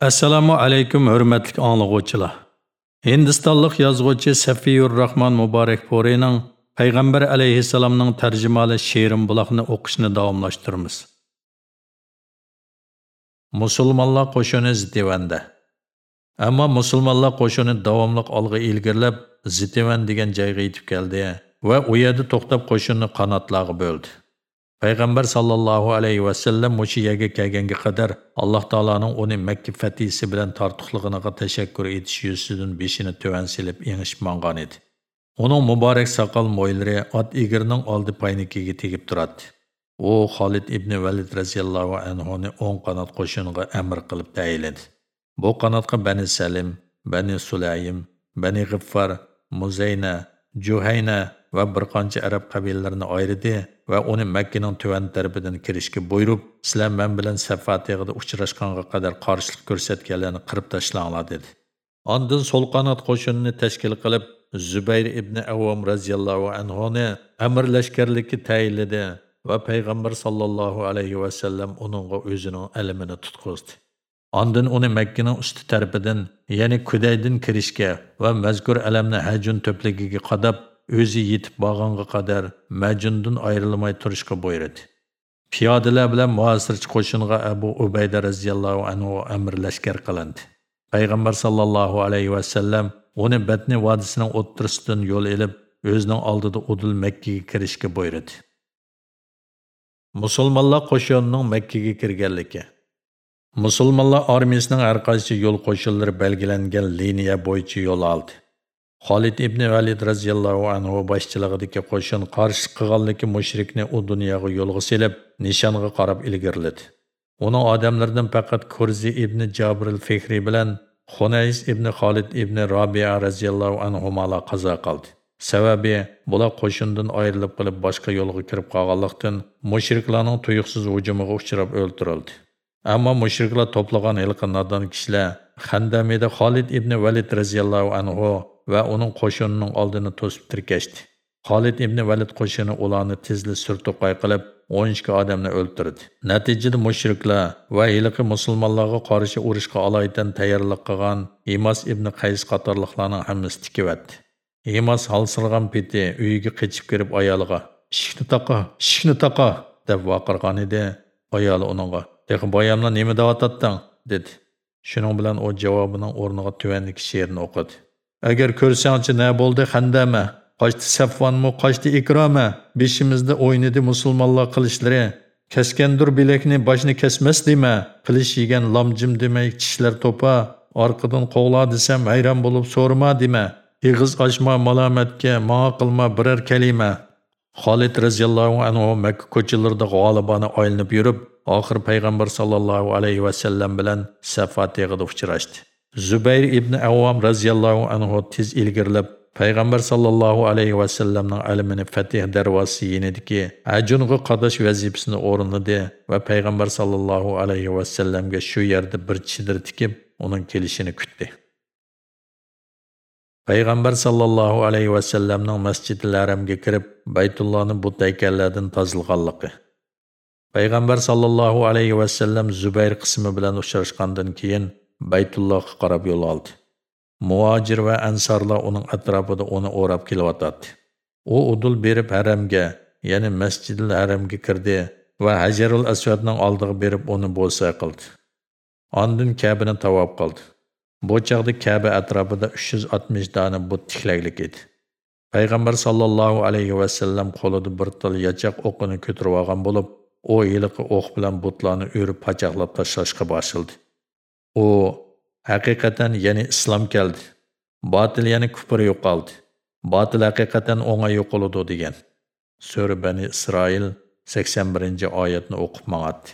Assalomu alaykum hurmatli anglovchilar. Hindistonlik yozuvchi Safiyur Rahman Muborak Porining Payg'ambar alayhissalomning tarjimali she'rim buloqni o'qishni davomlashtiramiz. Musulmonlar qo'shini Zitivanda. Ammo musulmonlar qo'shini davomliq olg'a ilgirlab Zitivan degan joyga yetib keldi va u yerda to'xtab qo'shinni qanotlarga bo'ldi. Payg'ambar sollallohu alayhi vasallam mushu yerga kelganga qadar alloh taoloning uni makka fatisi bilan tortiqlig'iga tashakkur etish yuzidan beshini tuvan silib engishib mangan edi. Uning muborak soqol mo'ylari ot egirning oldi paynikiga tegib turadi. U xolid ibn valid roziyallohu anhuni o'ng qanot qo'shiniga amr qilib tayinladi. Bu qanotga bani salim bani sulayim bani g'iffor muzayna juhayna va bir qancha arab qabilalarini ayirdi va uni Makkaning tuvan tarbidan kirishga buyurib, sizlar men bilan Safatig'ida uchrashganga qadar qarshilik ko'rsatganlarni qirib tashlanglar dedi. Ondan sol qanot qo'shinini tashkil qilib, Zubayr ibn Avvom radhiyallohu anhu ni amir lashkarlikka tayinladi va payg'ambar sallallohu alayhi va sallam uningga o'zining ilmini tutqizdi. Ondan uni Makkaning usti tarafidan, ya'ni Kudaydin kirishga va mazkur alamni hajun to'pligiga qadab o'zi yetib borganga qadar majundan ayrilmay turishga buyurdi. Piyodalar bilan muasirchi qo'shinga abu ubayda roziyallohu anhu amr lashkar qilindi. Payg'ambar sollallohu alayhi vasallam uni batni vodisining o'ttirisidan yo'l ilib o'zining oldida udul makkaga kirishga buyurdi. Musulmonlar qo'shinining makkaga kirganligi. Musulmonlar armiyasining har qaysi yo'l qo'shinlari belgilangan liniya bo'yicha yo'l oldi. Халид ibn Валид raziyallohu anhu boshchiligidagi qo'shin qarshi кылганлыгы mushrikni u dunyoga yo'lga селеп, нишанга qarab ilgirladi. Uning odamlaridan faqat Kurzi ibn Jabril Fihri bilan Xunays ibn Xolid ibn Robiya raziyallohu anhu mala qazo qildi. Sababi bular qo'shindan ayrilib qilib boshqa yo'lga kirib qolganlikdan mushriklarning tuyuqsiz hujumiga uchrab o'ldirildi. Ammo mushriklar to'plagan ilqi nodon kishilar Xandamida Xolid ibn Valid raziyallohu anhu va uning qo'shinining oldini to'sib tirkashdi. Xolid ibn valid qo'shini ularni tezli surto'qay qilib 12 odamni o'ldirdi natijada mushriklar va hiliqi musulmonlarga qarshi urushga alaydan tayyorlik qilgan imas ibn qays qatorliqlarning hammasi tikivatdi imas halsirg'an peti uyiga qechib kirib ayoliga ishikni taqa ishikni taqa deb vaqirgan edi ayoli uningga. Tehi boyamlar nima deyotding dedi. Shuning bilan u javobining o'rniga tuvandagi she'rni o'qidi. Agar ko'rsangchi na bo'ldi xandama, qochdi safvonmi qochdi ikroma? Beshimizda o'ynadi musulmonlar qilishlari. Kaskandur bilakni boshni kesmas dema. Qilish yegan lomjim demay tishlar to'pa. Orqadan qovla desam hayron bo'lib so'rma dema. Ig'iz ochma malomatga ma qilma biror kalima. Xolid roziyallohu anhu makka ko'chalarida g'olibona oylinib yurib oxir payg'ambar sallallohu alayhi va sallam bilan safa teg'ida uchrashdi. Zubayr ibn Awam radhiyallahu anhu tez ilgirlab payg'ambar sallallohu alayhi va sallamning ilmini fatih darvosi yenidiki ajunga qadash vazifasini o'rinladi va payg'ambar sallallohu alayhi va sallamga shu yerda bir chidir tikib uning kelishini kutdi. Payg'ambar sallallohu alayhi va sallamning haramga kirib baytullohni bu taykallardan tozalganligi payg'ambar sallallohu alayhi va sallam zubayr qismi bilan uchrashgandan keyin Baytullohga qarab yo'l oldi. Muhojir va ansorlar uning atrofida uni o'rab kelyotdi. U udul berib haramga, ya'ni Masjidil Haramga kirdi va Hajarul Aswadning oldiga berib uni bo'sa qildi. Ondan Ka'bani tavob qildi. Bu chaqda Ka'ba atrofida 360 dona but tiklaglik edi. Payg'ambar sallallohu alayhi va sallam qo'lida bir til yachaq o'qini ko'tarib olgan bo'lib, u yiliqi o'q bilan butlarni o'rib pachaqlab tashlashga boshildi. U haqiqatan ya'ni islom keldi. Botil ya'ni kufr yo'qoldi. Botil haqiqatan o'ngay yo'qoladi degan sura bani isroil 81 oyatni o'qib mang'atdi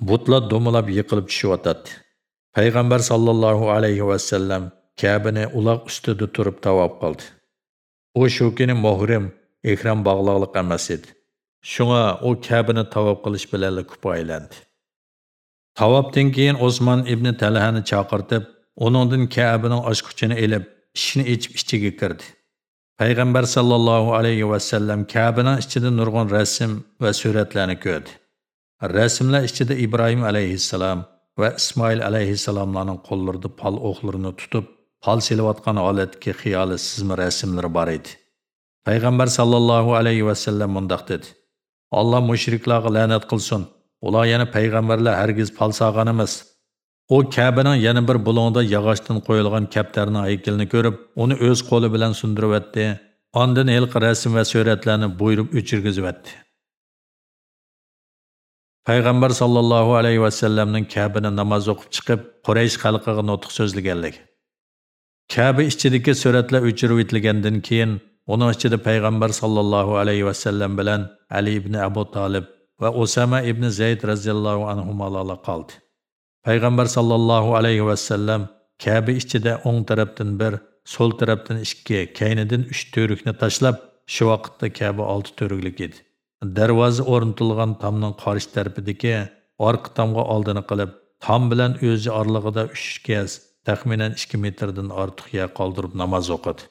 butlar do'milab yiqilib tushyotadi. Payg'ambar sollallohu alayhi vasallam kabini uloq ustida turib tavob qildi. U shu kuni muhrim ehrom bog'liqliq emas edi. Shunga u kabini tavob qilish bilan kifoyalandi Tavobdan keyin Osman ibn Talhani chaqirtib, uningdan Ka'bining ochqichini elib, ishni ichib ichiga kirdi. Payg'ambar sallallohu alayhi va sallam Ka'bining ichida nurg'on rasm va suratlarni ko'rdi. Rasmlar ichida Ibrohim alayhissalom, va ismoil alayhissalomlarning qo'llarida pal o'qlarini tutib pal selayotgan holatdagi xiyoli sizma rasmlari bor edi payg'ambar sallallohu alayhi va sallam mundoq dedi alloh mushriklarga la'nat qilsin ular yana payg'ambarlar hargiz pal sog'an emas u kabaning yana bir bulongda yog'ochdan qo'yilgan kaptarning haykilini ko'rib uni o'z qo'li bilan sundiryapti Ondan ilk rasm va suratlarni buyurib o'chirgizibdi. Payg'ambar sallallohu alayhi va sallamning Ka'bani namoz o'qib chiqib, Quraysh xalqiga nutq so'zlaganlik. Ka'ba ichidagi suratlar o'chirib etilgandan keyin uning ichida payg'ambar sallallohu alayhi va sallam bilan Ali ibn Abu Talib va Usama Зайд Zayd radhiyallohu anhumalar qoldi. Пайғамбар sallallohu alayhi ва саллам Ka'ba ichida o'ng tarafdan bir sol tarafdan ikki kaynidan uch to'rikni tashlab шу vaqtda kabi olti to'riklik edi. Darvoza o'rnatilgan tomning qarshi tarafidagi orqa tomga oldini qilib tom bilan o'zi orlig'ida uch gaz taxminan 2 metrdan ortiq yer qoldirib namoz o'qidi.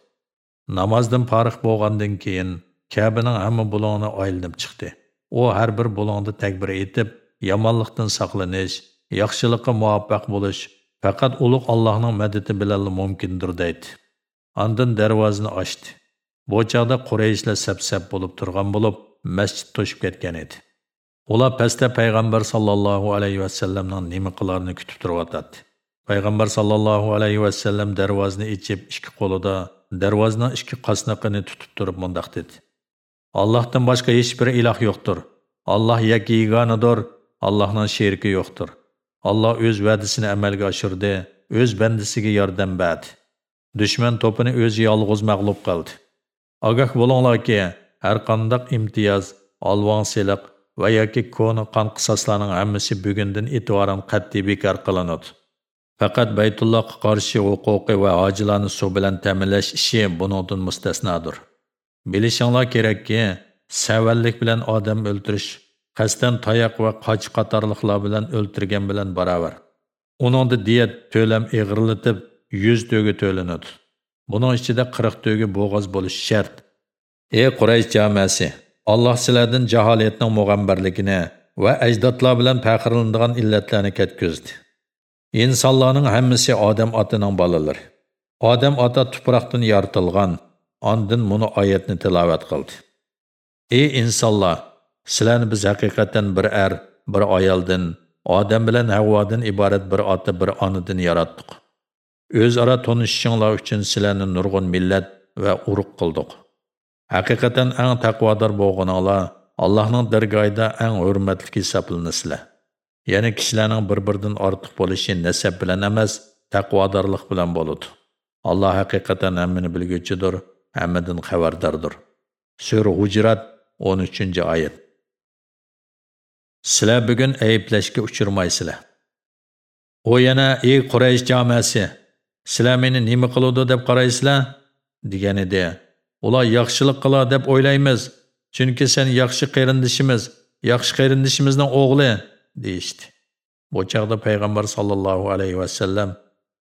Namozdan farq bo'lgandan keyin kabining hamma bulongni aylanib chiqdi. U har bir bo'longni takbir etib yomonlikdan saqlanish yaxshilikqa muvaffaq bo'lish faqat ulug' allohning madadi bilan mumkindir deydi Ondan darvozani ochdi. Bu chaqda Qurayshlar sap-sap bo'lib turgan bo'lib, masjid to'shib ketgan edi. Ular pastda payg'ambar sollallohu alayhi va sallamning nima qilarini kutib turyotadi Payg'ambar sollallohu alayhi va sallam darvozani ichib ikki qo'lida darvozaning ikki qasnaqini tutib turib mundaq dedi. Allah'tan başka hiçbir ilah yoktur. Allah Alloh Allah'ın Allohning yoktur. Allah öz o'z va'dasini amalga öz o'z bandasiga yordam berdi. dushman to'pini yalğız məqlub mag'lub qildi ogoh ki, har qandaq imtiyoz olvonsiliq va yoki konu qan qisoslarning əmmisi bugundan e'tiboran qat'iy bikar qilinadi faqat baytullohga qarshi huquqi va hojilarni suv bilan ta'minlash ishi bundan mustasnodir bilishinglar kerakki savallik bilan odam o'ltirish qasdan tayoq va qoch qatorliqlar bilan o'ltirgan bilan barobar uningda diyat to'lam ig'irlatib yuz to'gi to'linadi buning ichida qirq to'gi bo'g'oz bo'lishi shart. Ey quraysh jamasi alloh sizlardan jaholatning mug'ambarligini va ajdodlar bilan faxrlanadigan illatlarni ketkizdi insonlarning hammasi odam otining bolalari odam ota tuproqdan yoritilgan ondin buni oyatni tilovat qildi. Ey insonlar sizlarni biz haqiqatan bir er bir ayoldan odam bilan havvodan iborat bir ota bir onadan yaratdik. O'zaro tanishishinglar uchun sizlarni nurg'un millat va urug' qildik. Haqiqatan eng taqvodor bo'lganinglar allohning dargohida eng hurmatli hisoblanasizlar ya'ni kishilarning bir biridan ortiq bo'lishi nasab bilan emas taqvodorlik bilan bo'ladi. Alloh haqiqatan hammani bilguchidir. Hammadan xabardordir sura hujrat 13 oyat. Sizlar bugun ayblashga uchirmaysizlar. U yana ey quraysh jamasi sizlar meni nima qiladi deb qaraysizlar? degan edi. Ular yaxshilik qila deb o'ylaymiz chunki sen yaxshi qarindishimiz yaxshi qarindishimizning o'g'li deyishdi. Bu chog'da payg'ambar sollallohu alayhi vasallam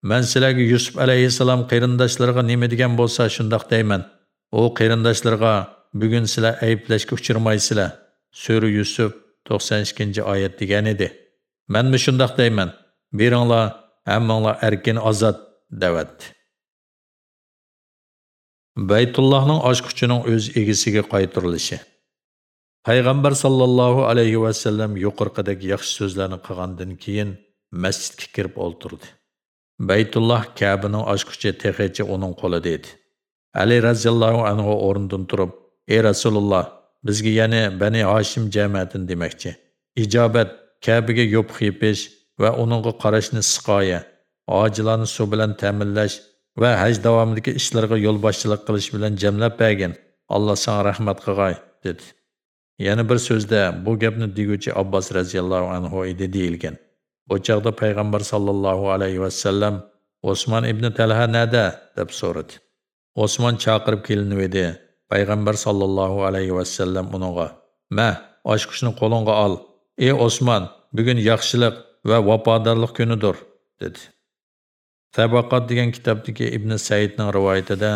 man sizlarga yusuf alayhissalom qarindoshlariga nima degan bo'lsa shundoq deyman u qarindoshlarga bugun sizlar ayblashga uchirmaysizlar sura yusuf to'qson ikkinchi oyat degan edi manmi shundoq deyman beringlar hammanglar erkin ozod da'vat. Baytullohning ochquchining o'z egisiga qaytirilishi. Payg'ambar sallallohu alayhi va sallam yuqorqidagi yaxshi so'zlarni qilgandan keyin masjidga kirib o'ltirdi. Baytullah Ka'baning ochquchi texichi uning qo'lida edi. Ali raziyallohu anhu o'rindan turib, "Ey Rasululloh, bizga yana Bani Hashim jamiyatini demoqchi. Ijobat Ka'baga yo'q yepish va uningga qarashni siqoya ojilarni suv bilan ta'minlash va haj davomidagi ishlarga yo'lboshchilik qilish bilan jamlab bergin alloh senga rahmat qilg'ay dedi yana bir so'zda bu gapni deguchi abbos roziyallohu anhu edi deyilgan O'chaqda payg'ambar sallallohu alayhi vasallam Osman ibn talha nada? deb so'radi. Osman chaqirib kelinuvdi. payg'ambar sallallohu alayhi vasallam uningga ma oshqushni qo'lingga ol. Ey Osman, bugun yaxshilik va vafodorlik kunidir dedi. Tabaqat degan kitobdagi Ibn Saidning rivoyatida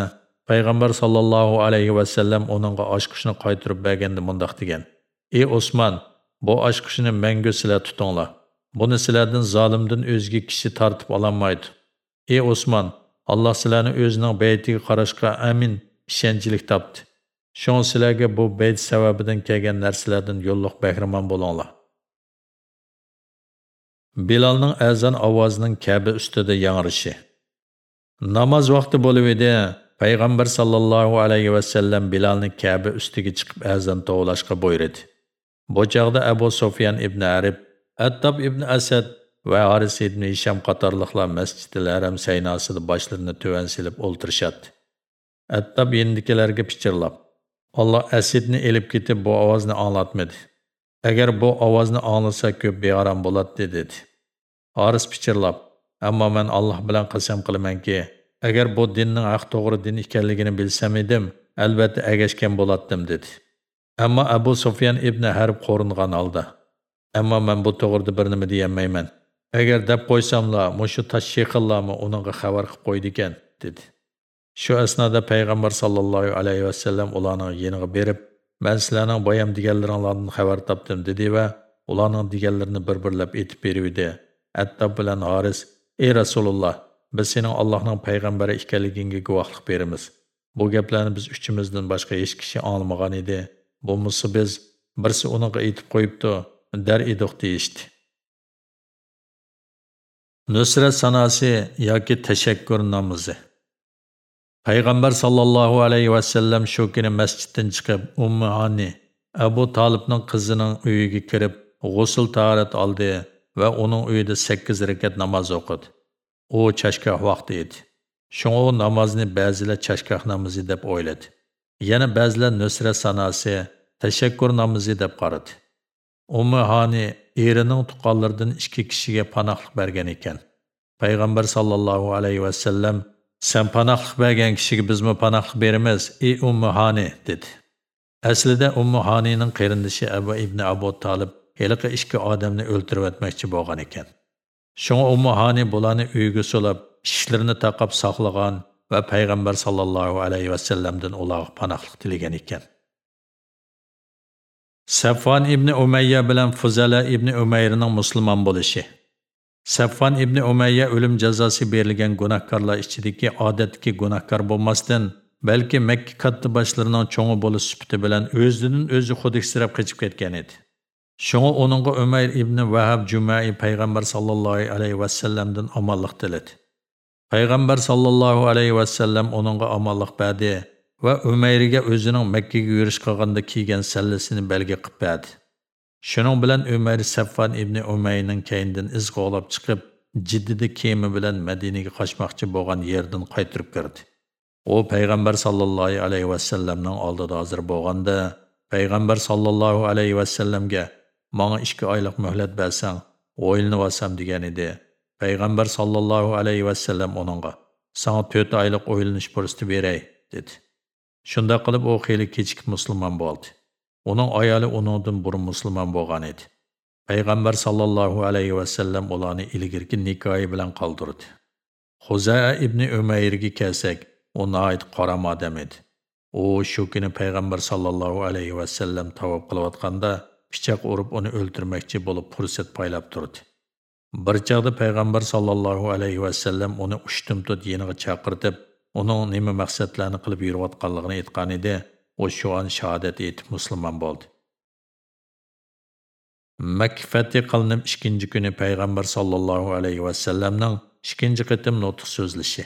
payg'ambar sallallohu alayhi vasallam uningga oshqushni qaytirib berganda mundoq degan: "Ey Osman, bu oshqushni menga sizlar tutinglar. Buni silerden zalimden özgü kishi tartıp alamaydı. Ey Osman, Alloh sizlarni o'zining beytiği karışka amin işencilik topdi. Shon sizlarga bu beyt sababidan kelgan narsalardan yolluq behriman bo'linglar. Bilalning ezan ovozining kabi ustida yangrishi. Namoz vaqti bo'lib edi. Payg'ambar sallallohu alayhi va sallam Bilalni kabi ustiga chiqib ezan tovlashga buyurdu. Bu çağda Abu Sufyan ibn Arib, Attab ibn Asad va Haris ibn Hisham qatorliqlar Masjidil Haram saynosida boshlarini tuvan silib o'ltirishadi. Attab yendikilarga pichirlab, Allah Asidni elib ketib bu ovozni anglatmadi. Agar bu ovozni anglasa ko'p bearam bo'ladi dedi. Haris pichirlab, ammo men Alloh bilan qasam qilamanki, agar bu dinning haq to'g'ri din ekanligini bilsam edim, albatta agashgan bo'lardim dedi. Ammo Abu Sufyan ibn Harb qo'ringan holda. Ammo men bu бір bir nima Әгер Agar deb qo'ysamlar, таш шеқылламы uningga xabar qilib qo'ydi ekan, dedi. Shu asnoda payg'ambar sallallohu alayhi vasallam ularning yeniga berib, "Men sizlarning boyam deganlaringlardan xabar topdim" dedi va ularning deganlarini bir-birlab aytib berdi. Attab bilan Haris, "Ey Rasululloh, biz sening Allohning payg'ambari ekanligingga guvohlik beramiz. Bu gaplarni biz uchimizdan boshqa hech kishi anglamagan edi. Bo'lmasa biz birsi uningga aytib qo'yibdi, dar edik deyishdi." Nusrat sanasi yoki tashakkur namozi. Payg'ambar sallallohu alayhi vasallam shu kuni masjiddan chiqib, Ummu Hani Abu Talibning qizining uyiga kirib, g'usl tahorat oldi va uning uyida 8 rakat namoz o'qidi. U chashkah vaqti edi. Shunga u namozni ba'zilar chashkah namozi deb o'yladi. Yana ba'zilar nusrat sanasi, tashakkur namozi deb qaradi. Ummu Hani erining tuqqanlaridan ikki kishiga panohlik bergan ekan. Payg'ambar sallallohu alayhi va sallam Sen panohlik bergan kishiga bizmi panohlik beramiz, ey Ummu Hani dedi. Aslida Ummu Hanining qarindoshi Abu ibn Abu Talib heliqi ikki odamni o'ltirib o'tmoqchi bo'lgan ekan. Shunga Ummu Hani bularni uyiga solib, ishlarini taqab saqlagan va payg'ambar sallallohu alayhi va sallamdan ularga panohlik tilagan ekan. Safvan ibn Umayya bilan Fuzala ibn Umayrning musulmon bo'lishi Safvan ibn Umayya o'lim jazosi berilgan gunohkorlar ichidagi odatdagi gunohkor bo'lmasdan, balki Makka katta boshlarining cho'ngi bo'lish sifati bilan o'zidan o'zi xudiksirab qochib ketgan edi. Shunga uningga Umayr ibn Vahab Jumai payg'ambar sallallohu alayhi vasallamdan omonlik tiladi. Payg'ambar sallallohu alayhi vasallam uningga omonlik berdi va Umayrga o'zining Makkaga yurish qilganda kiygan sallasini belgi qilib berdi. Shuning bilan Umayr Saffan ibn Umayning keyindan iz qo'g'lab chiqib, jiddida kema bilan Madinaga qochmoqchi bo'lgan yerdan qaytirib kirdi. U payg'ambar sallallohu alayhi vasallamning oldida hozir bo'lganda, payg'ambar sallallohu alayhi vasallamga "Menga 2 oylik muhlat bersang, o'ylinib olsam" degan edi. Payg'ambar sallallohu alayhi vasallam uningga "Sana 4 oylik o'ylanish fursati beray" dedi. Shunda qilib u xeyli kechikib musulmon bo'ldi. Uning ayoli uningdan burun musulmon bo'lgan edi. Payg'ambar sallallohu alayhi va sallam ularni ilgirki nikohi bilan qoldirdi. Xuzaa ibn Umayrga kelsak, u noit qaram odam edi. U shu kuni payg'ambar sallallohu alayhi va sallam tavob qilayotganda pichoq urib uni o'ldirmoqchi bo'lib fursat paylab turdi. Bir chaqda payg'ambar sallallohu alayhi va sallam uni ushtum tut yeniga chaqirtib, onun nima maqsadlarni qilib yurayotganligini aytgan edi. u shu an shahodat etib musulmon bo'ldi makka fathi qilinib ikkinchi kuni payg'ambar sollallohu alayhi vasallamning ikkinchi qitim nutq so'zlishi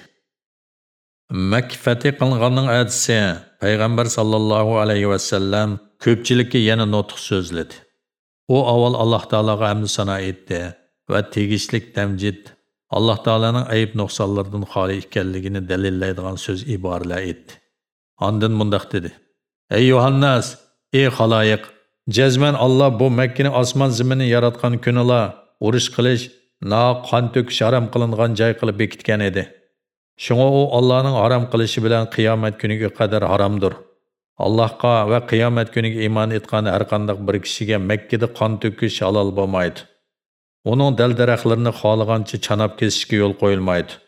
makka fathi qilinganning adisi payg'ambar sollallohu alayhi vasallam ko'pchilikka yana nutq so'zladi u avval alloh taologa hamd sano etdi va tegishlik tamjid alloh taoloning ayb nuqsonlaridan xoli ekanligini dalillaydigan so'z iboralar etdi ondin mundoq dedi Ey Yuhannas, ey xaloyiq, jazman Alloh bu Makkani osmon zimini yaratgan kunila urush qilish, na qon to'kish harom qilingan joy qilib bekitgan edi. Shunga u Allohning harom qilishi bilan qiyomat kuniga qadar haromdir. Allohga va qiyomat kuniga iymon etgan har qanday bir kishiga Makkada qon to'kish halol bo'lmaydi. Оның дәл-дәрәқлеріні қалығанчы чанап кесішке yo'l қойылмайды.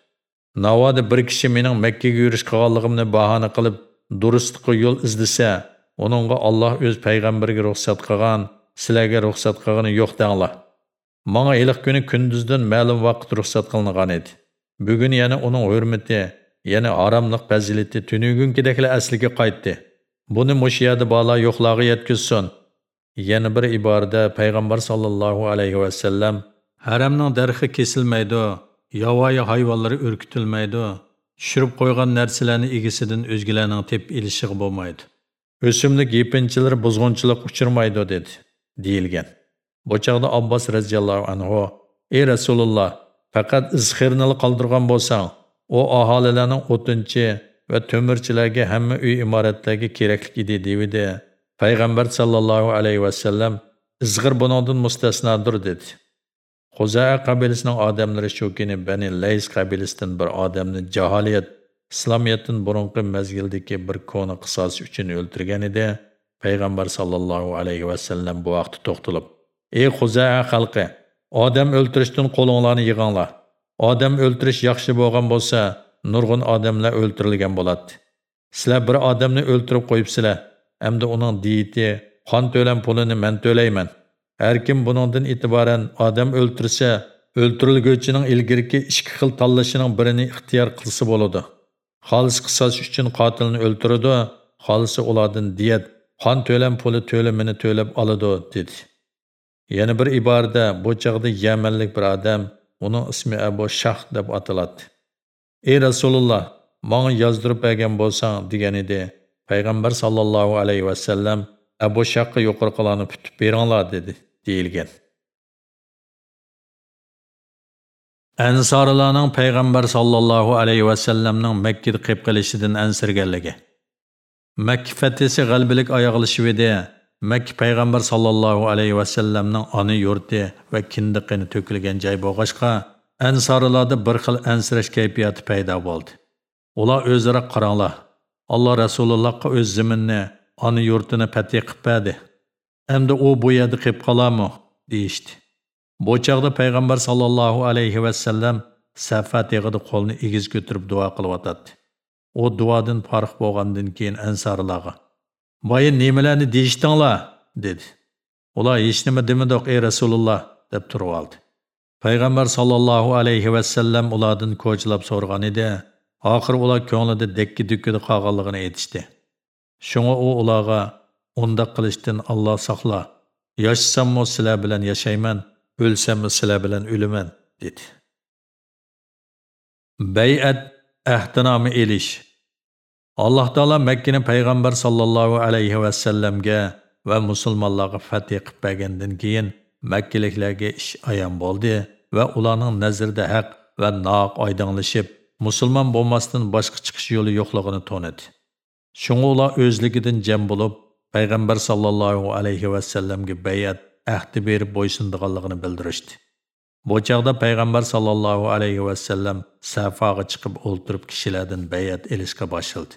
Навады бір кіші менің Мәккеге yurish қағалығымны bahona қылып, дұрыстықы yo'l izlasa, оныңға Аллах өз пәйғамбірге рұқсат қаған, сіләге рұқсат қағаны yo'q denglar. Маңа елік күні күндізден мәлім вақыт рұқсат қылынған еді. Бүгін яны оның hurmati, яны арамлық пәзилеті түнігін кедекілі әсілге қайтты. Бұны мұшияды бала yo'qlog'i yetkizsin. Yana bir iborada payg'ambar sollallohu alayhi vasallam haramning darxi kesilmaydi, yovvoyi hayvonlari o'rkitilmaydi, tushirib qo'ygan narsalarni egisidan o'zgalarning tep ilishiga bo'lmaydi. O'simlik yepinchilar buzg'unchilik uchirmaydi dedi, deyilgan. Bu chaqda Abbos radhiyallohu anhu: "Ey Rasululloh, faqat izxirni qoldirgan bo'lsang, u aholilarning o'tinchi va to'mirchilarga hamma uy imoratlarga kerakli idi deydi. Payg'ambar sallallohu alayhi vasallam izg'ir buningdan mustasnodir dedi. Xuzaa qabilasining odamlari shu kuni Bani Lays qabilasidan bir odamni jaholiyat islomiyatdan burunqi mazgildagi bir koni qisos uchun o'ltirgan edi. Payg'ambar sallallohu alayhi vasallam bu vaqtda to'xtalib, "Ey Xuzaa xalqi, odam o'ltirishdan qo'linglarni yig'inglar. Odam o'ltirish yaxshi bo'lgan bo'lsa, nurg'un odamlar o'ltirilgan bo'ladi. Sizlar bir odamni o'ltirib qo'yibsizlar." Әмді оның дейті, қан төлем пулini мен төлеймін. Әркім бұныңдың итибарен адам өлтірсе, өлтірілгөчінің ilgirki ikki xil tanlashining birini ixtiyor qilsa bo'ladi. Xolis qisas uchun qotilni o'ltiradi, xolisi ulardan diyat, qon to'lam puli to'lamini to'lab oladi, dedi. Yana bir iborada bu chaqda Yamanlik bir odam, uning ismi Abu Shah deb ataladi. Ey Rasululloh, menga yozdirib bergan bo'lsang degan edi. Payg'ambar sallallohu alayhi vasallam abu shaqqa yuqorqilarni putib beringlar dedi deyilgan. Ansorilarning payg'ambar sallallohu alayhi vasallamning makkada qilib qilishidan ansirganligi makka fatisi g'albilik oyoqlashib edi makka payg'ambar sallallohu alayhi vasallamning ona yurti va kindiqini to'kilgan joy bo'lg'achqa ansorilarda bir xil ansirash kayfiyati paydo bo'ldi. Ular o'zaro qaronglar Allah Resulullah'a öz ziminini, anı yurtunu pəti qıbbədi. Hem de o bu yedi qıb qalamı, deyişdi. Bu çağda Peygamber sallallahu aleyhi ve sellem səffət yığıdı qolunu igiz götürüb dua qılıb atadı. O duadın parıq boğandın keyin ənsarılağı. Bayı nemələni deyişdinla, dedi. Ola hiç nime demedik ey Resulullah, deyip turu aldı. Peygamber sallallahu aleyhi ve sellem uladın koçlap sorgan idi. Oxiri ular ko'nglida dekki dukkida qolganligini aytishdi. Shunga u ularga undaq qilishdan Alloh saqla. Yashasammi sizlar bilan yashayman, o'lsammi sizlar bilan o'laman, dedi. Bay'at ahdinomi elish. Alloh taolo Makkani payg'ambar sallallohu alayhi va sallamga va musulmonlarga fath qilib bergandan keyin Makkaliklarga ish ayon bo'ldi va ularning nazarida haq va noq oydinlashib musulmon bo'lmasdan boshqa chiqish yo'li yo'qligini to'nidi shunga ular o'zligidan jam bo'lib payg'ambar sallallohu alayhi vasallamga bayat ahdi berib bo'ysundiganligini bildirishdi. Bu chog'da payg'ambar sallallohu alayhi vasallam safoga chiqib o'ltirib kishilardan bayat ilishga boshladi.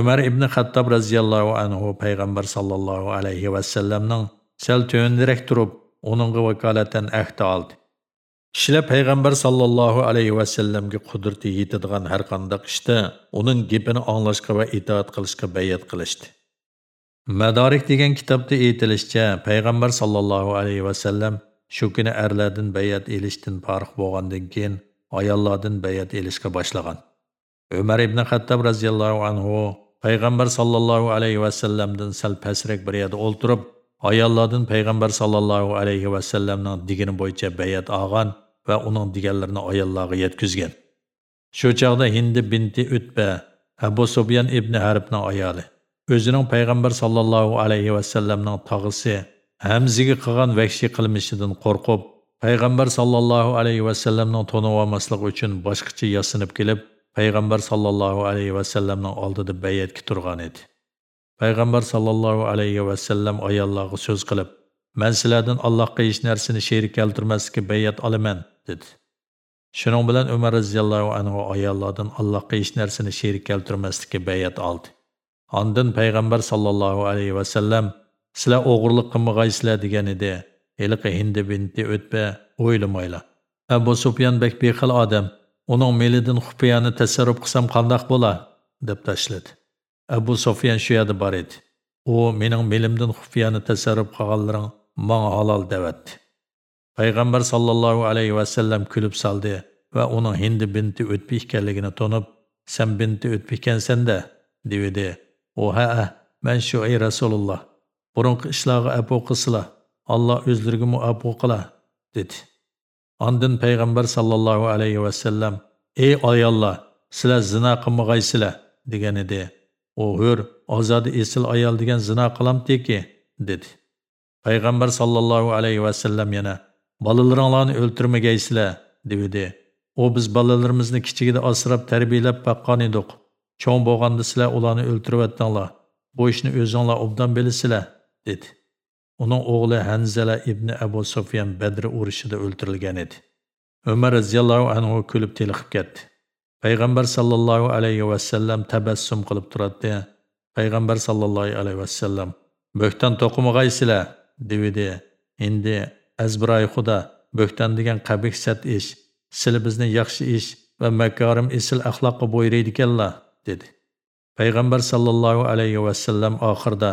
Umar ibn xattob roziyallohu anhu payg'ambar sallallohu alayhi vasallamning sal to'ndirak turib uningga vakolatan ahdi oldi Kishilar payg'ambar sallallohu alayhi vasallamga qudrati yetadigan har qanday ishda uning gapini anglashga va itoat qilishga bayat qilishdi. Madarik degan kitobda aytilishicha, payg'ambar sallallohu alayhi vasallam shu kuni erlardan bayat elishdan farq bo'lgandan keyin ayollardan bayat elishga boshlagan. Umar ibn Xattob radhiyallohu anhu payg'ambar sallallohu alayhi vasallamdan sal pasrak bir yerda o'ltirib, ayollardan payg'ambar sallallohu alayhi vasallamning digini bo'yicha bayat olgan va onun deganlarini ayollarga yetkazgan. Şu çağda Hindi binti Utba, Abu Sufyan ibn Harbning ayoli, o'zining payg'ambar sallallohu alayhi va sallamning tog'isi Hamziga qilgan vahshiy qilmishidan qo'rqib, payg'ambar sallallohu alayhi va sallamning to'navamaslik uchun boshqacha yasinib kelib, payg'ambar sallallohu alayhi va sallamning oldida bayatga turgan edi. aleyhi sallallohu alayhi va söz ayollarga mən qilib, Allah sizlardan nərsini hech narsani ki, keltirmaslikka alı mən, dedi. Şunun bilan Ömer roziyallohu anhu ayollardan Allohga hech narsani sherik keltirmaslikka bayat oldi. Ondan payg'ambar sallallohu alayhi va sallam sizlar o'g'irlik qilmag'aysizlar degan edi. Eliqi Hindi binti o'tba o'ylamaylar. Abu Sufyan bek bexil odam. Uning melidan xufiyani tasarruf qilsam qandoq bo'lar? deb tashladi. Abu Sufyan shu yerda bor edi. U mening melimdan xufiyani tasarruf qilganlaring menga halol devatdi. Payg'ambar sallallohu alayhi vasallam kulib soldi va uning hindi binti o'tbi ekanligini tonib sen binti o'tbi ekansanda devdi u ha man shu ey rasululloh burunqi ishlarga apu qilsizlar alloh o'zlariga apu qila dedi. Ondan payg'ambar sallallohu alayhi vasallam ey ayollar sizlar zina qilmag'aysizlar degan edi. O hur ozodi esil ayol degan zina qilamdiki dedi. Payg'ambar sallallohu alayhi vasallam yana bolalaringlarni o'ltirmagaysizlar dedi. O biz bolalarimizni kichigida asrab tarbiyalab baqqan edik cho'ng bo'lganda sizlar ularni o'ltirayotdinglar bu ishni o'zinglar obdan bilasizlar dedi. Uning o'g'li hanzala ibn abu sufyan badr urushida o'ltirilgan edi umar roziyallohu anhu kulib teliqib ketdi payg'ambar sallallohu alayhi vasallam tabassum qilib turadi payg'ambar sallallohu alayhi vasallam bo'hton to'qimag'aysizlar dedi. endi azbiroy xuda, bo'hton degan qabih sat ish sizlar bizni yaxshi ish va makarim esil axloqqa bo'yraydikanlar dedi. Payg'ambar sallallohu alayhi vasallam oxirida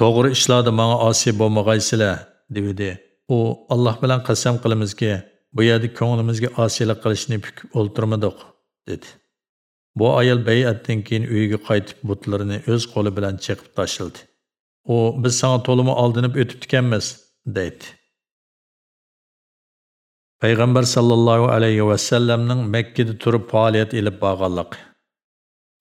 to'g'ri ishlarda manga osiy bo'lmag'aysizlar dedi u alloh bilan qasam qilamizki bu yerda ko'nglimizga osiylik qilishni pukib o'ltirmadik dedi. Bu ayol bayatdan keyin uyiga qaytib butlarini o'z qo'li bilan chiqib tashladi u biz sana to'limi oldinib o'tibdikanmiz deydi. Payg'ambar sallallohu alayhi vasallamning makkada turib faoliyat ilib borganligi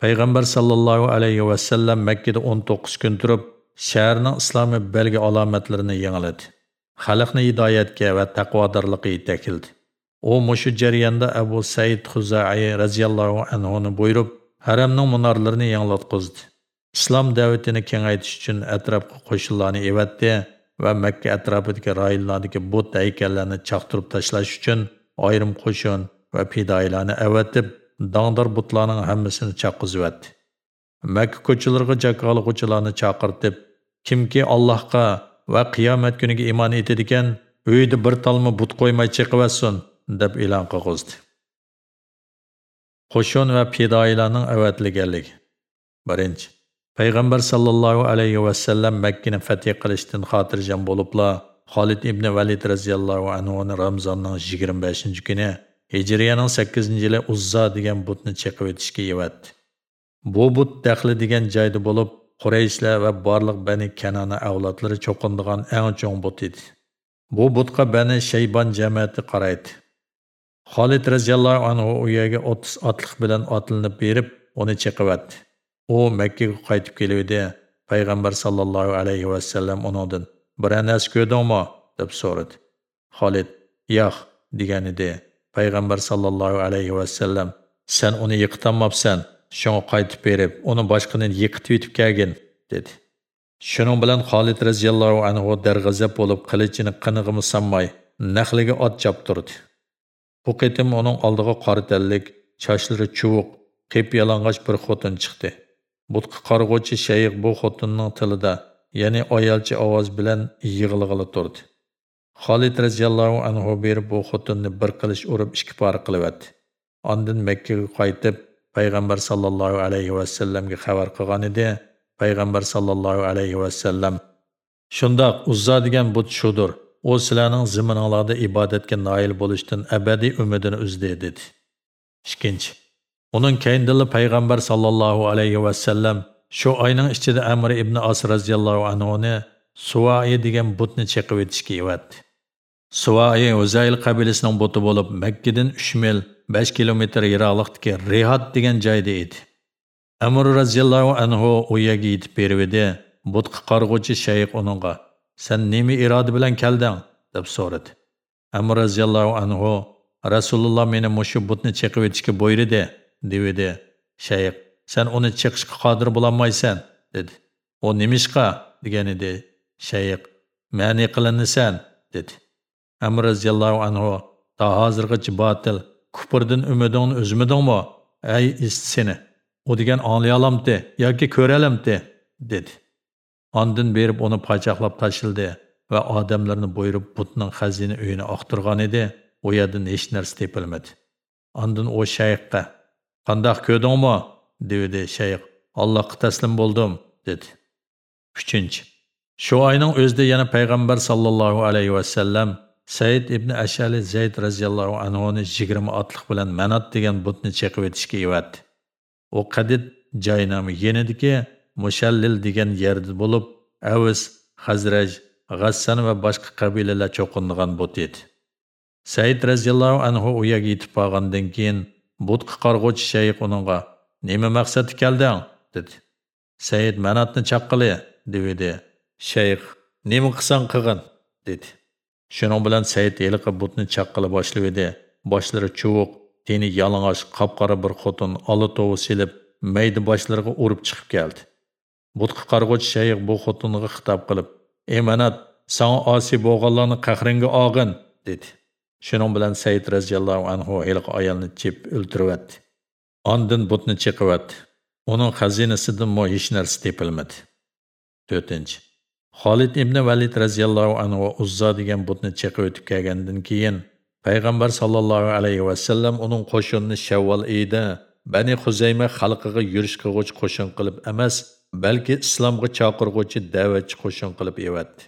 payg'ambar sallallohu alayhi vasallam makkada 19 kun turib shaharning islomiy belgi alomatlarini yangiladi xalqni hidoyatga va taqvodorlikqa yetakildi. U mushu jarayonda abu said huzai roziyallohu anhuni buyurib haramning munorlarini yangilatqizdi islom da'vatini kengaytirish uchun atrofga qo'shinlarni evatdi. va Makka atrofidagi rayonlardagi butda haykallarni chaqtirib tashlash uchun ayrim qo'shin va fidoilarni avatib, dongdor butlarning hammasini chaqqizibdi. Makka ko'chalarga jakolg'uchilarni chaqirtib, kimki Allohga va qiyomat kuniga iymon etadigan uyida bir talma but qo'ymay chiqavatsin deb e'lon qilg'izdi. Qo'shin va fidoilarning avatliganligi. birinchi Peyğəmbər sallallahu alayhi və sallam Məkkəni fəth qilishdən xatircəm olubla Xalid ibn Valid rəziyallahu anhu Ramzanın 25-ci günü Hicriyanın 8-ci ili Uzza degan butni çeqib etishga yevatdi. Bu but daxli degan joyda bo'lib, Qurayshlar va barliq Bani Kanana avlodlari cho'qindigan eng cho'ng but edi. Bu butqa Bani Shaybon jamiyati qaraydi. Xolid rəziyallahu anhu u yerga 30 otliq bilan otilib berib, uni chiqavatdi. U Makka ga qaytib keldi. Payg'ambar sallallohu alayhi va sallam uningdan bir narsa ko'rdingmi deb so'radi. Xolid "Yo'q" degan edi. Payg'ambar sallallohu alayhi va sallam "Sen uni yiqitamabsan, shunga qaytib berib, uni boshqani yiqitib yetib kelgin" dedi. Shuning bilan Xolid radhiyallohu anhu darg'azab bo'lib qilichini qinig'imi sanmay, naqliga ot choptirdi. Bu qitim uning oldiga qora tanlik, sochlari chuvuq, qip yalang'och bir xotin chiqdi. Butqi qarg'uvchi shayx bu xotinning tilida, ya'ni ayolcha ovoz bilan yig'lig'ili turdi. Xolid radhiyallohu anhu berib bu xotinni bir qilish urib ikki pora qilyapti. Ondan Makkaga qaytib, payg'ambar sallallohu alayhi va sallamga xabar qilgan edi. Payg'ambar sallallohu alayhi va sallam shundoq Uzza degan but shudur. U sizlarning zimininglarda ibodatga noil bo'lishdan abadiy umidini uzdi dedi. Ikkinchi Onun keyindili payg'ambar sallallohu alayhi va sallam shu oyning ichida Amr ibn As radhiyallohu anhuni Suvai degan butni çekip etişki evetti. Suvai Uzayl qabilasining buti bo'lib, Mekke'den 3 mil 5 kilometr yiroqlikdagi Rihat degan joyda edi. Amr radhiyallohu anhu u yerga yetib berdi. Butqa qarg'uvchi shayx uningga "Sen nima iroda bilan kelding?" deb so'radi. Amr radhiyallohu anhu Rasululloh meni mushu butni çekip o'tishga buyurdi. Devidi shayx sen uni chiqishga qodir bo'lolmaysan dedi O nimishqa degan edi shayx mani qilinisan dedi amr roziyallohu anhu ta hozirgacha botil kufrdan umidingni uzmidingmi ay isti seni u degan anglayolamdi yoki ko'ralamdi dedi Ondan berib uni pachaqlab tashildi va odamlarni buyurib butning xazina uyini oqtirgan edi u yerdan hech narsa tepilmadi Ondan u shayxqa Қандақ ko'rdingmi? dedi shayx. Allohga taslim bo'ldim, dedi. 3. Shu oyning o'zida yana payg'ambar sallallohu alayhi va sallam Said ibn Ashali Zayd radhiyallohu anhuni 20 otliq bilan Manat degan butni chaqib etishga evatdi. U Qadid joynomi yenidiki Mushallil degan yerda bo'lib, Avs, Xazraj, G'assan va boshqa qabilalar cho'qindigan but edi. Said radhiyallohu anhu u yerga yetib borgandan keyin but qarg'uvchi shayx uningga "Nima maqsadga kelding?" dedi. Said Manatni chaqqili dedi. Shayx "Nima qilsang qilgin?" dedi. Shuning bilan Said eliqi butni chaqqila boshladi. Boshlari chuvuq, teni yalang'och, qop-qora bir xotin ola tovu silib, mayda boshlariga urib chiqib keldi. Butqi qarg'uvchi shayx bu xotinga xitob qilib, "Ey Manat, sana osi bo'lganlarni qahringa og'in" dedi. Shuning bilan Said raziyallohu anhu eliq ayolni chep o'ltiribdi. Андын butni chiqibdi. Uning xazinasidan мо hech narsa tepilmadi. 4. Xolid ibn Valid raziyallohu anhu Uzza degan butni chiqib o'tib kelgandan keyin payg'ambar sallallohu alayhi vasallam uning qo'shinini Shavvol oyida Bani Xuzayma xalqiga yurish qilg'uvchi qo'shin qilib emas, balki islomga chaqirg'uvchi da'vatchi qo'shin qilib evatdi.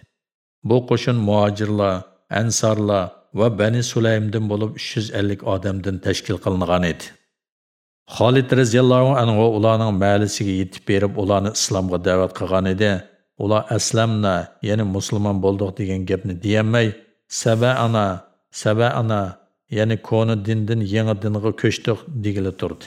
Bu qo'shin muhojirlar, ansorlar va Bani Sulaymdan bo'lib 350 odamdan tashkil qilingan edi. Xolid raziyallohu anhu ularning ma'lisiga yetib berib, ularni islomga da'vat qilgan edi. Ular aslamna, ya'ni musulmon bo'ldik degan gapni deyamay, sabana, sabana, ya'ni koni dindan yangi dinga ko'chdik degili turdi.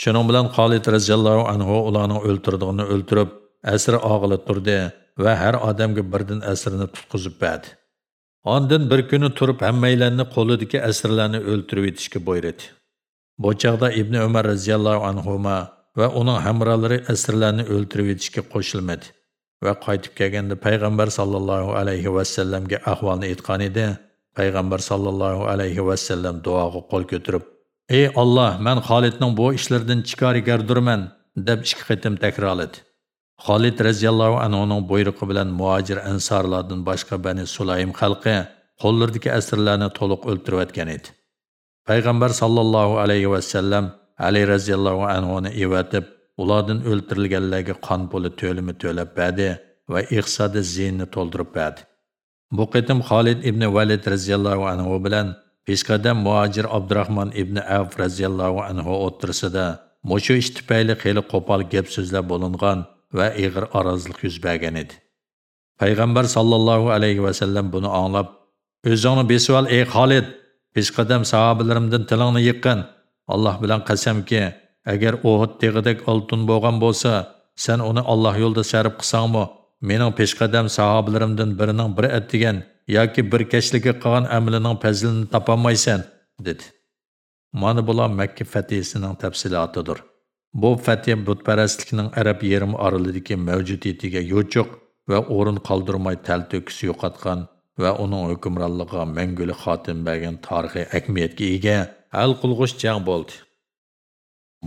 Shuning bilan Xolid raziyallohu anhu ularni o'ltirdigini o'ltirib, asr og'ili turdi va har odamga birdan asrini tutqizib berdi. Ondan bir kuni turib hammaylarni qo'lidagi asirlarni o'ltirib etishga buyurdi. Bu chaqda Ibn Umar raziyallohu anhuma va uning hamrohlari asirlarni o'ltirib etishga qo'shilmadi va qaytib kelganda payg'ambar sallallohu alayhi va sallamga ahvolni aytgan edi. Payg'ambar sallallohu alayhi va sallam duoga qo'l ko'tarib Ey Alloh, men Xolidning bu ishlardan chikorigardirman deb ikki qatim takrorladi. Xolid raziyallohu anhuning buyrug'i bilan muhojir ansorlardan boshqa Bani Sulaym xalqi qo'llaridagi asirlarni to'liq o'ltirayotgan edi. Payg'ambar sallallohu alayhi va sallam Ali raziyallohu anhuni evatib, ulardan o'ltirilganlarga qon puli to'limi to'lab berdi va iqsodi zinni to'ldirib berdi. Bu qitim Xolid ibn Valid raziyallohu anhu bilan Peshqadam muhojir Abdurrahmon ibn Avf raziyallohu anhu o'ttirsida mushu ish tufayli xeli qo'pol gap so'zlar bo'lingan va ig'ir orozlik yuz bergan edi. Payg'ambar sallallohu alayhi va sallam buni anglab, "O'zingni besib ol ey Xolid, peshqadam sahobalarimdan tilingni yiqqin. Alloh bilan qasamki, agar Uhud teg'idek oltin bo'lgan bo'lsa, sen uni Alloh yo'lida sarf qilsangmi, mening peshqadam sahobalarimdan birining bir atdigan yoki bir kashliga qilgan amalining fazilini topolmaysan, dedi. Mana bular Makka fathisining tafsilotidir. Bu fath butparastlikning arab yerim oralidagi mavjudiyatiga yo'choq va o'rin qoldirmay talto'kis yo'qotgan va uning hukmronligiga mangulik xotim bergan tarixiy ahamiyatga ega hal qilg'ush jang bo'ldi.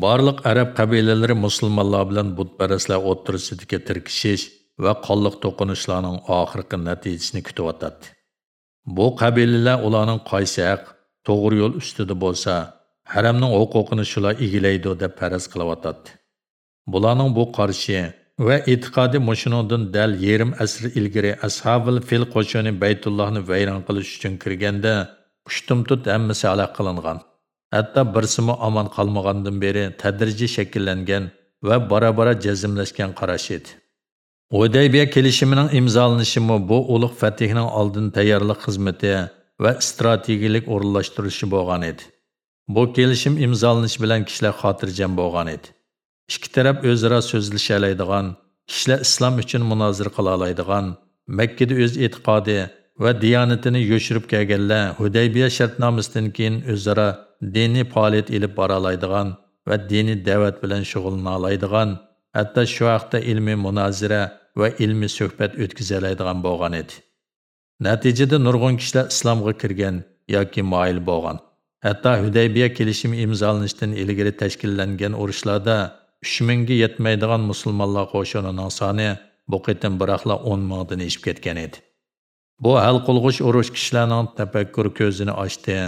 Barlıq arab qabilalari musulmonlar bilan butparastlar o'ttirisidagi tirkishish va qonliq to'qinishlarning oxirgi natijasini kutyotadi. Bu qabilalar ularning qaysi haq, to'g'ri yo'l ustida bo'lsa, haramning huquqini shular egilaydi deb faraz qilyotadi. Bularning bu qarshi va e'tiqodi mushuningdan dal yarim asr ilgari ashabil fil qo'shini Baytullohni vayron qilish uchun kirganda ushtumtut hammasi alaq qilingan. Hatto birsimi omon qolmagandan beri tadrijiy shakllangan va bora-bora jazmlashgan qarash edi. Udaybiya kelishimining imzolanishimi bu ulug' fatihning oldin tayyorlik xizmati va strategik o'rinlashtirishi bo'lgan edi. Bu kelishim imzolanish bilan kishilar xotirjam bo'lgan edi. Ikki taraf o'zaro so'zlasha oladigan, kishilar islom uchun munozir qila oladigan, Makkada o'z e'tiqodi va diyonatini yo'shirib kelganlar Hudaybiya shartnomasidan keyin o'zaro diniy faoliyat ilib bora oladigan va diniy da'vat bilan shug'ullana oladigan, hatto shu vaqtda ilmiy munozira va ilmiy suhbat o'tkaziladigan bo'lgan edi. Natijada nurg'un kishilar islomga kirgan yoki moyil bo'lgan. Hatto Hudaybiya kelishimi imzolanishdan ilgari tashkillangan urushlarda 3000 ga yetmaydigan musulmonlar qo'shinining soni bu qitim biroqla 10 mingdan eshib ketgan edi. Bu hal qilg'ish urush kishilarning tafakkur ko'zini ochdi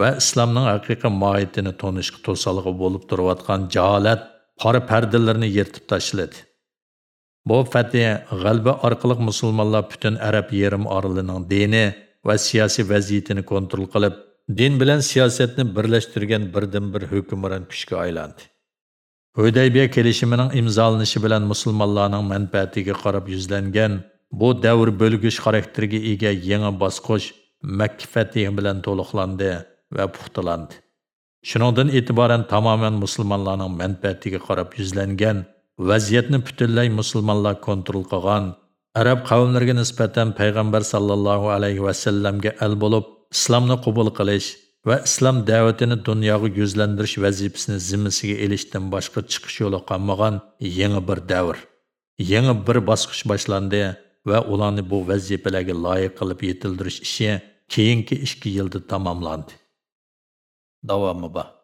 va islomning haqiqiy mohiyatini tonishga to'salg'i bo'lib turayotgan jaholat qora pardalarni yirtib tashladi. Bu fatih g'alba orqali musulmonlar butun arab yerim oralining dini va siyosiy vaziyatini kontrol qilib, din bilan siyosatni birlashtirgan birdan bir hukmron kuchga aylandi. Hudaybiya kelishimining imzolanishi bilan musulmonlarning manfaatiga qarab yuzlangan bu davr bo'lgish xarakteriga ega yangi bosqich Makka fathi bilan to'liqlandi va puxtalandi. Shuningdan e'tiboran tamoman musulmonlarning manfaatiga qarab yuzlangan vaziyatni butunlay musulmonlar kontrol qilgan arab qavmlariga nisbatan payg'ambar sallallohu alayhi va sallamga al bo'lib islomni qabul qilish va islom da'vatini dunyoga yuzlantirish vazifasini zimmasiga elishdan boshqa chiqish yo'li qolmagan yangi bir davr. Yangi bir bosqich boshlandi va ularni bu vazifalarga loyiq qilib yetildirish ishi keyingi ikki yilda tamomlandi. Davomi bor.